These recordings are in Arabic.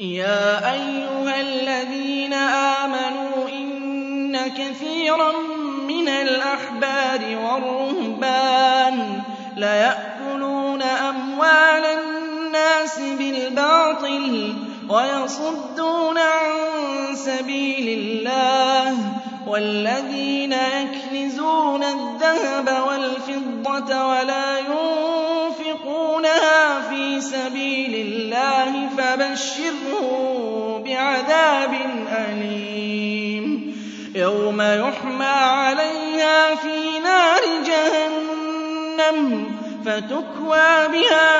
يا أيها الذين آمنوا إن كثيرا من الأحبار والرهبان ليأكلون أموال الناس بالباطل ويصدون عن سبيل الله والذين يكنزون الذهب والفضة ولا ينفقونها في سبيل الله فبشره بعذاب أليم. يوم يحمى عليها في نار جهنم فتكوى بها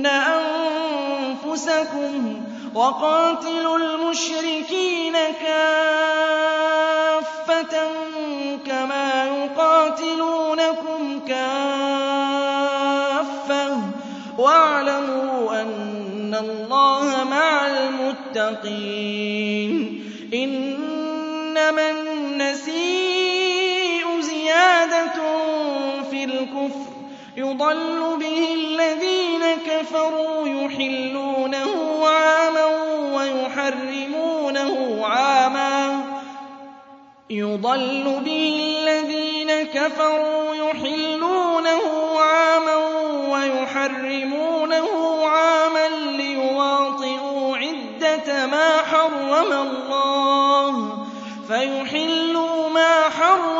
تُزَكُّونَ أَنفُسَكُمْ وَقَاتِلُوا الْمُشْرِكِينَ كَافَّةً كَمَا يُقَاتِلُونَكُمْ كَافَّةً وَاعْلَمُوا أَنَّ اللَّهَ مَعَ الْمُتَّقِينَ إِنَّمَا النَّسِيءُ زِيَادَةٌ فِي الْكُفْرِ يُضَلُّ بِهِ الَّذِينَ كفروا يحلونه عاما ويحرمونه عاما. يضل به الذين كفروا يحلونه عاما ويحرمونه عاما ليواطئوا عدة ما حرم الله. فيحلوا ما حرم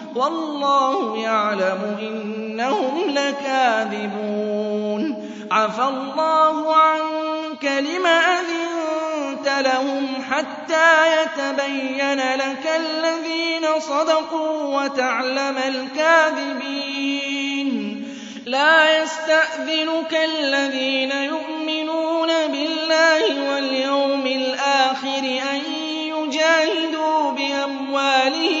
والله يعلم إنهم لكاذبون. عفى الله عنك لم أذنت لهم حتى يتبين لك الذين صدقوا وتعلم الكاذبين. لا يستأذنك الذين يؤمنون بالله واليوم الآخر أن يجاهدوا بأموالهم